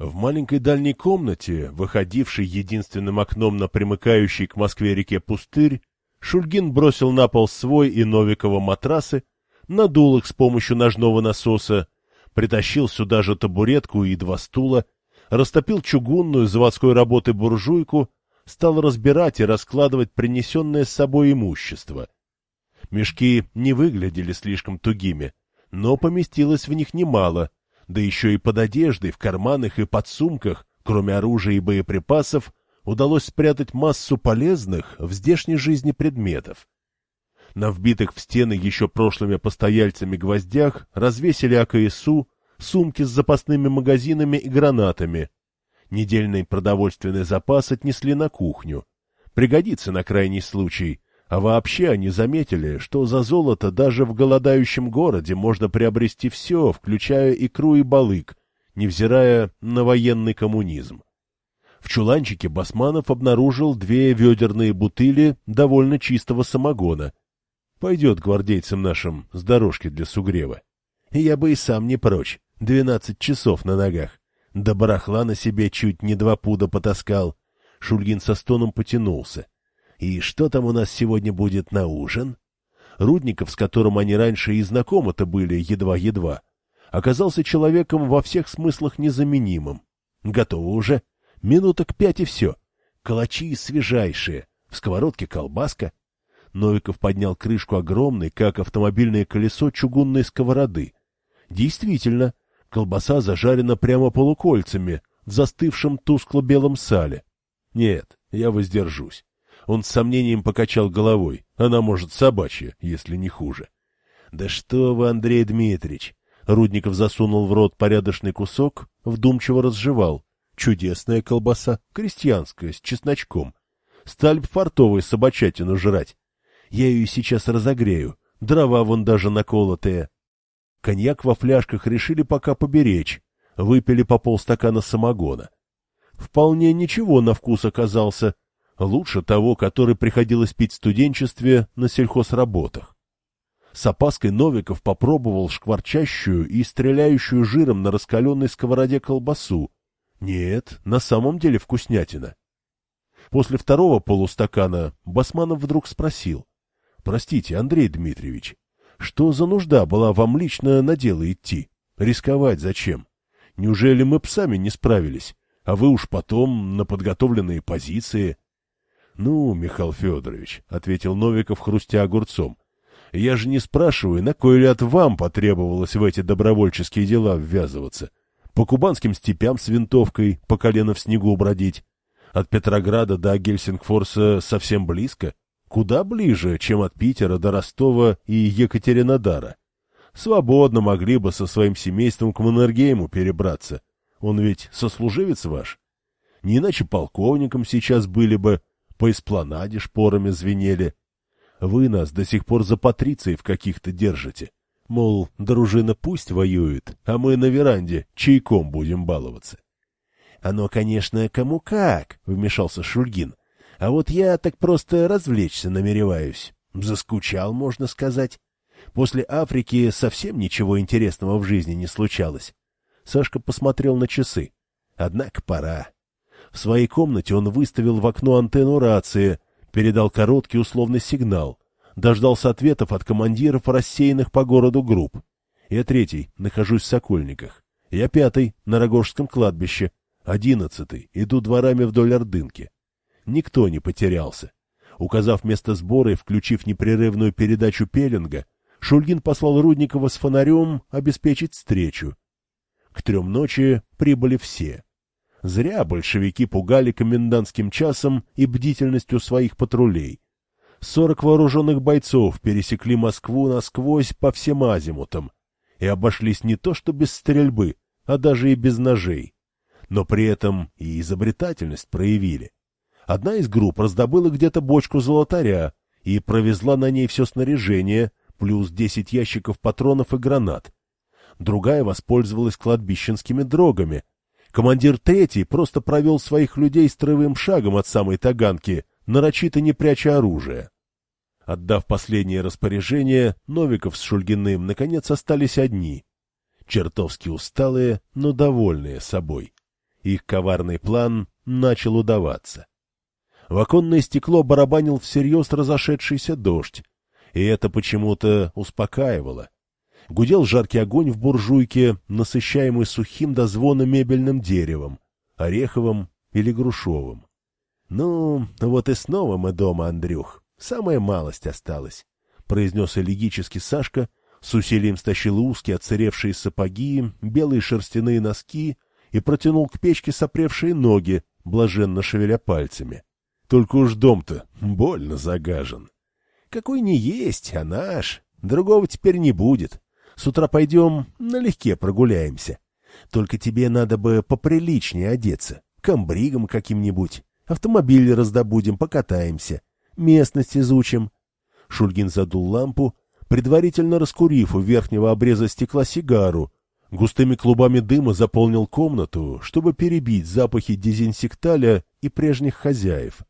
В маленькой дальней комнате, выходившей единственным окном на примыкающий к Москве реке пустырь, Шульгин бросил на пол свой и Новикова матрасы, надул их с помощью ножного насоса, притащил сюда же табуретку и два стула, растопил чугунную заводской работы буржуйку, стал разбирать и раскладывать принесенное с собой имущество. Мешки не выглядели слишком тугими, но поместилось в них немало — да еще и под одеждой, в карманах и под сумках, кроме оружия и боеприпасов, удалось спрятать массу полезных в здешней жизни предметов. На вбитых в стены еще прошлыми постояльцами гвоздях развесили АКСУ, сумки с запасными магазинами и гранатами. Недельный продовольственный запас отнесли на кухню. Пригодится на крайний случай, а вообще они заметили, что за золото даже в голодающем городе можно приобрести все, включая икру и балык, невзирая на военный коммунизм. В чуланчике Басманов обнаружил две ведерные бутыли довольно чистого самогона. Пойдет гвардейцам нашим с дорожки для сугрева. Я бы и сам не прочь. Двенадцать часов на ногах. До барахла на себе чуть не два пуда потаскал. Шульгин со стоном потянулся. И что там у нас сегодня будет на ужин? Рудников, с которым они раньше и знакомы-то были едва-едва, оказался человеком во всех смыслах незаменимым. Готово уже. Минуток пять и все. Калачи свежайшие. В сковородке колбаска. Новиков поднял крышку огромной, как автомобильное колесо чугунной сковороды. Действительно, колбаса зажарена прямо полукольцами, в застывшем тускло-белом сале. Нет, я воздержусь. Он с сомнением покачал головой. Она, может, собачья, если не хуже. — Да что вы, Андрей Дмитриевич! Рудников засунул в рот порядочный кусок, вдумчиво разжевал. Чудесная колбаса, крестьянская, с чесночком. Сталь фартовой собачатину жрать. Я ее сейчас разогрею. Дрова вон даже наколотые. Коньяк во фляжках решили пока поберечь. Выпили по полстакана самогона. Вполне ничего на вкус оказался, лучше того, который приходилось пить в студенчестве на сельхозработах. С опаской Новиков попробовал шкварчащую и стреляющую жиром на раскаленной сковороде колбасу. Нет, на самом деле вкуснятина. После второго полустакана Басманов вдруг спросил. — Простите, Андрей Дмитриевич, что за нужда была вам лично на дело идти? Рисковать зачем? Неужели мы б сами не справились? А вы уж потом на подготовленные позиции... Ну, Михаил Федорович, — ответил Новиков, хрустя огурцом, — я же не спрашиваю, на кой ляд вам потребовалось в эти добровольческие дела ввязываться. По кубанским степям с винтовкой, по колено в снегу бродить. От Петрограда до Гельсингфорса совсем близко. Куда ближе, чем от Питера до Ростова и Екатеринодара. Свободно могли бы со своим семейством к Маннергейму перебраться. Он ведь сослуживец ваш. Не иначе полковником сейчас были бы, по эспланаде шпорами звенели. Вы нас до сих пор за патрициев каких-то держите. Мол, дружина пусть воюет, а мы на веранде чайком будем баловаться. — Оно, конечно, кому как, — вмешался Шульгин. — А вот я так просто развлечься намереваюсь. Заскучал, можно сказать. После Африки совсем ничего интересного в жизни не случалось. Сашка посмотрел на часы. Однако пора. В своей комнате он выставил в окно антенну рации, передал короткий условный сигнал, дождался ответов от командиров рассеянных по городу групп. Я третий, нахожусь в Сокольниках. Я пятый, на Рогожском кладбище. Одиннадцатый, иду дворами вдоль Ордынки. Никто не потерялся. Указав место сбора и включив непрерывную передачу пеленга, Шульгин послал Рудникова с фонарем обеспечить встречу. К трем ночи прибыли все. Зря большевики пугали комендантским часом и бдительностью своих патрулей. Сорок вооруженных бойцов пересекли Москву насквозь по всем азимутам и обошлись не то что без стрельбы, а даже и без ножей. Но при этом и изобретательность проявили. Одна из групп раздобыла где-то бочку золотаря и провезла на ней все снаряжение, плюс десять ящиков патронов и гранат. Другая воспользовалась кладбищенскими дрогами, Командир третий просто провел своих людей строевым шагом от самой таганки, нарочито не пряча оружие. Отдав последнее распоряжение, Новиков с Шульгиным наконец остались одни. Чертовски усталые, но довольные собой. Их коварный план начал удаваться. В оконное стекло барабанил всерьез разошедшийся дождь, и это почему-то успокаивало. Гудел жаркий огонь в буржуйке, насыщаемый сухим до звона мебельным деревом, ореховым или грушовым. Ну, вот и снова мы дома, Андрюх. Самая малость осталась, — произнес элегически Сашка, с усилием стащил узкие отсыревшие сапоги, белые шерстяные носки и протянул к печке сопревшие ноги, блаженно шевеля пальцами. Только уж дом-то больно загажен. Какой не есть, а наш. Другого теперь не будет. С утра пойдем налегке прогуляемся. Только тебе надо бы поприличнее одеться. Камбригом каким-нибудь. Автомобиль раздобудем, покатаемся. Местность изучим. Шульгин задул лампу, предварительно раскурив у верхнего обреза стекла сигару. Густыми клубами дыма заполнил комнату, чтобы перебить запахи дезинсекталя и прежних хозяев.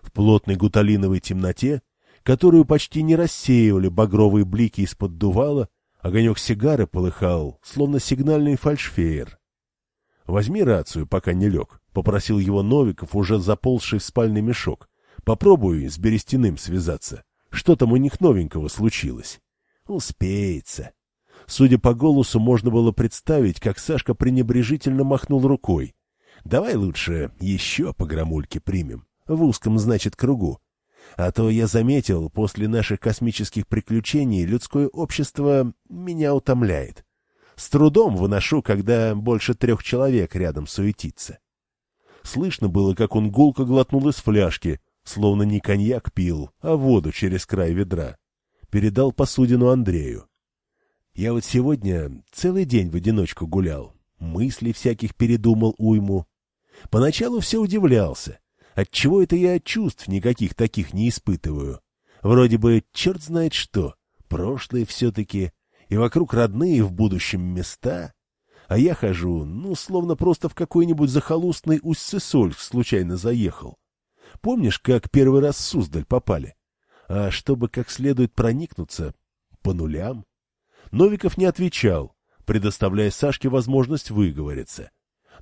В плотной гуталиновой темноте, которую почти не рассеивали багровые блики из-под дувала, огонек сигары полыхал, словно сигнальный фальшфеер. — Возьми рацию, пока не лег, — попросил его Новиков, уже заползший в спальный мешок. — Попробуй с Берестяным связаться. Что там у них новенького случилось? — Успеется. Судя по голосу, можно было представить, как Сашка пренебрежительно махнул рукой. — Давай лучше еще по громульке примем. В узком, значит, кругу. А то я заметил, после наших космических приключений людское общество меня утомляет. С трудом выношу, когда больше трех человек рядом суетится. Слышно было, как он гулко глотнул из фляжки, словно не коньяк пил, а воду через край ведра. Передал посудину Андрею. Я вот сегодня целый день в одиночку гулял, мыслей всяких передумал уйму. Поначалу все удивлялся. Отчего это я чувств никаких таких не испытываю? Вроде бы черт знает что, прошлое все-таки, и вокруг родные в будущем места. А я хожу, ну, словно просто в какой-нибудь захолустный Усть-Сысольск случайно заехал. Помнишь, как первый раз в Суздаль попали? А чтобы как следует проникнуться, по нулям? Новиков не отвечал, предоставляя Сашке возможность выговориться.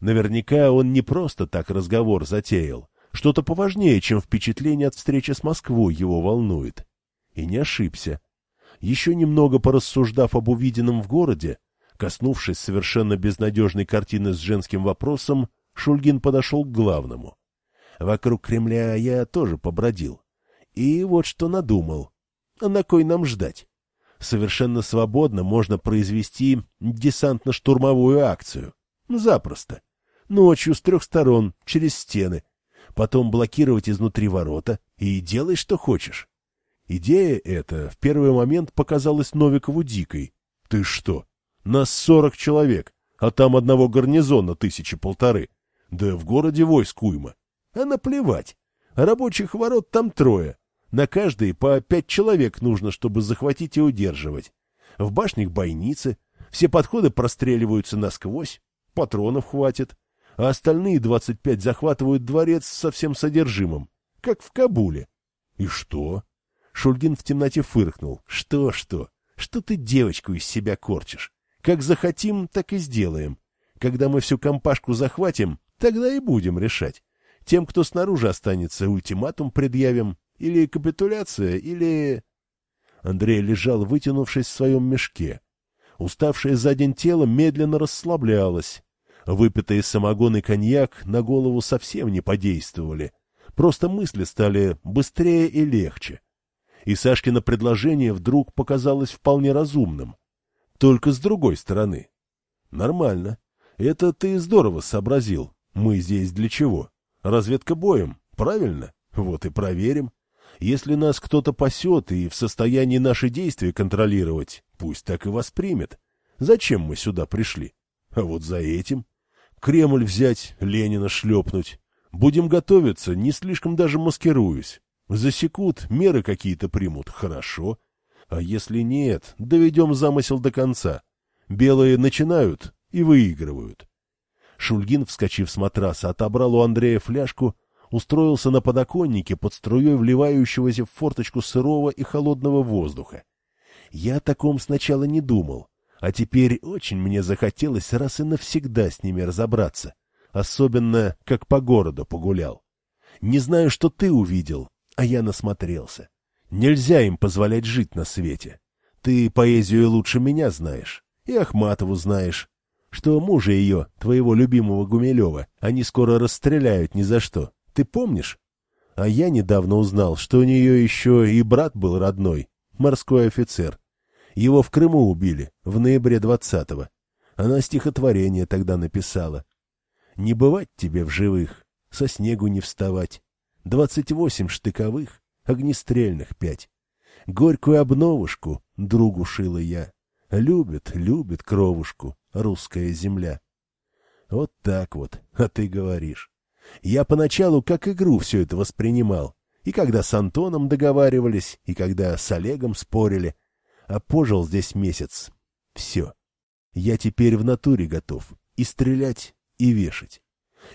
Наверняка он не просто так разговор затеял, что-то поважнее, чем впечатление от встречи с Москвой его волнует. И не ошибся. Еще немного порассуждав об увиденном в городе, коснувшись совершенно безнадежной картины с женским вопросом, Шульгин подошел к главному. Вокруг Кремля я тоже побродил. И вот что надумал. А на кой нам ждать? Совершенно свободно можно произвести десантно-штурмовую акцию. Запросто. Ночью с трех сторон, через стены, потом блокировать изнутри ворота и делай, что хочешь. Идея эта в первый момент показалась Новикову дикой. Ты что? Нас сорок человек, а там одного гарнизона тысячи полторы. Да в городе войск уйма. А наплевать. Рабочих ворот там трое. На каждый по пять человек нужно, чтобы захватить и удерживать. В башнях бойницы. Все подходы простреливаются насквозь. Патронов хватит а остальные двадцать пять захватывают дворец со всем содержимым, как в Кабуле. — И что? Шульгин в темноте фыркнул. — Что-что? Что ты девочку из себя корчишь? Как захотим, так и сделаем. Когда мы всю компашку захватим, тогда и будем решать. Тем, кто снаружи останется, ультиматум предъявим. Или капитуляция, или... Андрей лежал, вытянувшись в своем мешке. Уставшее за день тело медленно расслаблялось, Выпитые самогон и коньяк на голову совсем не подействовали. Просто мысли стали быстрее и легче. И Сашкино предложение вдруг показалось вполне разумным. Только с другой стороны. Нормально. Это ты здорово сообразил. Мы здесь для чего? Разведка боем, правильно? Вот и проверим. Если нас кто-то пасет и в состоянии наши действия контролировать, пусть так и воспримет. Зачем мы сюда пришли? А вот за этим. Кремль взять, Ленина шлепнуть. Будем готовиться, не слишком даже маскируюсь. Засекут, меры какие-то примут, хорошо. А если нет, доведем замысел до конца. Белые начинают и выигрывают. Шульгин, вскочив с матраса, отобрал у Андрея фляжку, устроился на подоконнике под струей вливающегося в форточку сырого и холодного воздуха. Я о таком сначала не думал. А теперь очень мне захотелось раз и навсегда с ними разобраться. особенно как по городу погулял. Не знаю, что ты увидел, а я насмотрелся. Нельзя им позволять жить на свете. Ты поэзию лучше меня знаешь, и Ахматову знаешь, что мужа ее, твоего любимого Гумилева, они скоро расстреляют ни за что. Ты помнишь? А я недавно узнал, что у нее еще и брат был родной, морской офицер. Его в Крыму убили, в ноябре двадцатого. Она стихотворение тогда написала. «Не бывать тебе в живых, со снегу не вставать. Двадцать восемь штыковых, огнестрельных пять. Горькую обновушку другу шила я. Любит, любит кровушку русская земля». Вот так вот, а ты говоришь. Я поначалу как игру все это воспринимал. И когда с Антоном договаривались, и когда с Олегом спорили. А пожил здесь месяц. Все. Я теперь в натуре готов. И стрелять, и вешать.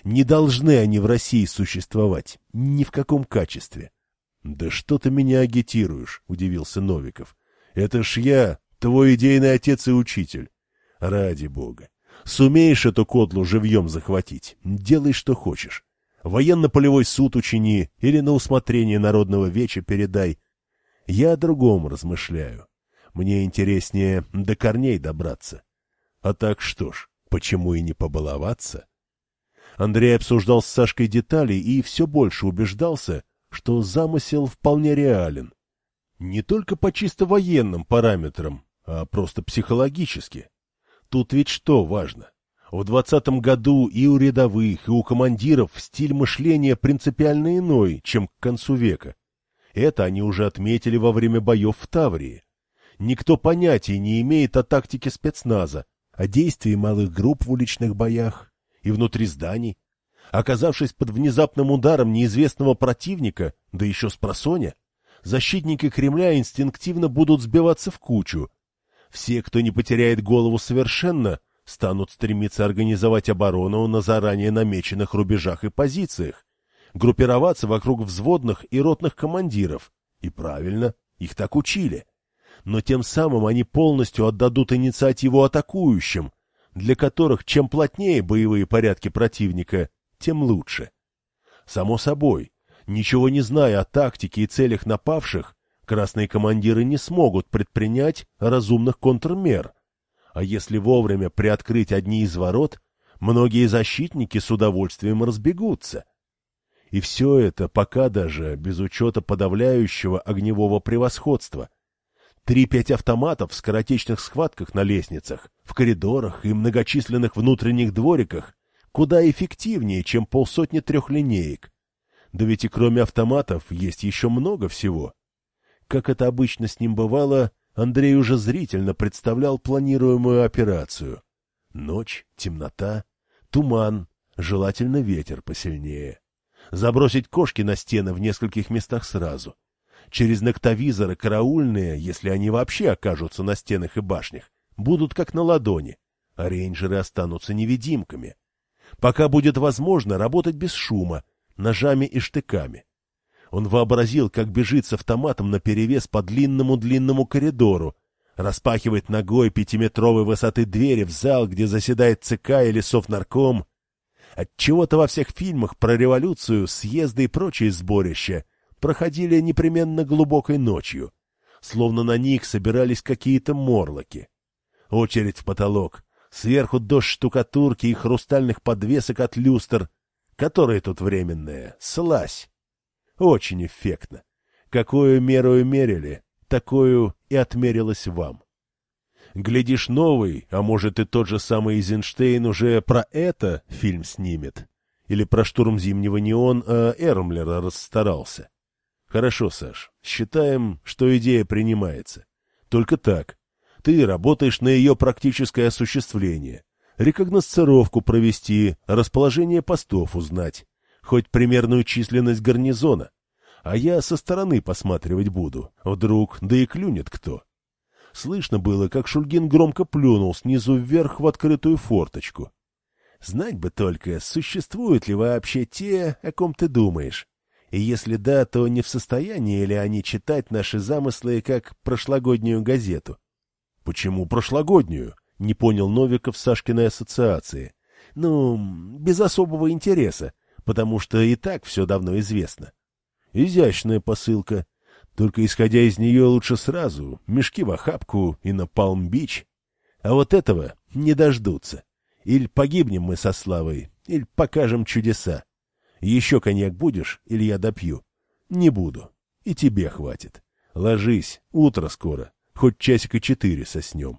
Не должны они в России существовать. Ни в каком качестве. — Да что ты меня агитируешь? — удивился Новиков. — Это ж я, твой идейный отец и учитель. Ради бога. Сумеешь эту кодлу живьем захватить, делай, что хочешь. Военно-полевой суд учини или на усмотрение народного веча передай. Я о другом размышляю. Мне интереснее до корней добраться. А так что ж, почему и не побаловаться? Андрей обсуждал с Сашкой детали и все больше убеждался, что замысел вполне реален. Не только по чисто военным параметрам, а просто психологически. Тут ведь что важно? В двадцатом году и у рядовых, и у командиров стиль мышления принципиально иной, чем к концу века. Это они уже отметили во время боев в Таврии. Никто понятия не имеет о тактике спецназа, о действии малых групп в уличных боях и внутри зданий. Оказавшись под внезапным ударом неизвестного противника, да еще с просоня, защитники Кремля инстинктивно будут сбиваться в кучу, все, кто не потеряет голову совершенно, станут стремиться организовать оборону на заранее намеченных рубежах и позициях, группироваться вокруг взводных и ротных командиров. И правильно, их так учили. Но тем самым они полностью отдадут инициативу атакующим, для которых чем плотнее боевые порядки противника, тем лучше. Само собой, ничего не зная о тактике и целях напавших, красные командиры не смогут предпринять разумных контрмер. А если вовремя приоткрыть одни из ворот, многие защитники с удовольствием разбегутся. И все это пока даже без учета подавляющего огневого превосходства. Три-пять автоматов в скоротечных схватках на лестницах, в коридорах и многочисленных внутренних двориках куда эффективнее, чем полсотни трехлинеек. Да ведь и кроме автоматов есть еще много всего. Как это обычно с ним бывало, Андрей уже зрительно представлял планируемую операцию. Ночь, темнота, туман, желательно ветер посильнее. Забросить кошки на стены в нескольких местах сразу. Через ноктовизоры караульные, если они вообще окажутся на стенах и башнях, будут как на ладони, а рейнджеры останутся невидимками. Пока будет возможно работать без шума, ножами и штыками. Он вообразил, как бежит с автоматом наперевес по длинному-длинному коридору, распахивает ногой пятиметровой высоты двери в зал, где заседает ЦК или Совнарком. Отчего-то во всех фильмах про революцию, съезды и прочие сборища проходили непременно глубокой ночью, словно на них собирались какие-то морлоки. Очередь в потолок, сверху дождь штукатурки и хрустальных подвесок от люстр, которые тут временные, слазь. Очень эффектно. Какую меру мерили, такую и отмерилась вам. Глядишь, новый, а может и тот же самый Эйзенштейн уже про это фильм снимет. Или про штурм Зимнего Неон, а Эрмлера расстарался. Хорошо, Саш, считаем, что идея принимается. Только так. Ты работаешь на ее практическое осуществление. Рекогносцировку провести, расположение постов узнать хоть примерную численность гарнизона, а я со стороны посматривать буду, вдруг да и клюнет кто. Слышно было, как Шульгин громко плюнул снизу вверх в открытую форточку. Знать бы только, существуют ли вообще те, о ком ты думаешь. И если да, то не в состоянии ли они читать наши замыслы как прошлогоднюю газету? — Почему прошлогоднюю? — не понял Новиков Сашкиной ассоциации. Ну, без особого интереса, потому что и так все давно известно. Изящная посылка. Только исходя из нее лучше сразу, мешки в охапку и на Палм-Бич. А вот этого не дождутся. Или погибнем мы со Славой, или покажем чудеса. Еще коньяк будешь, или я допью? Не буду. И тебе хватит. Ложись, утро скоро. Хоть часика четыре соснем.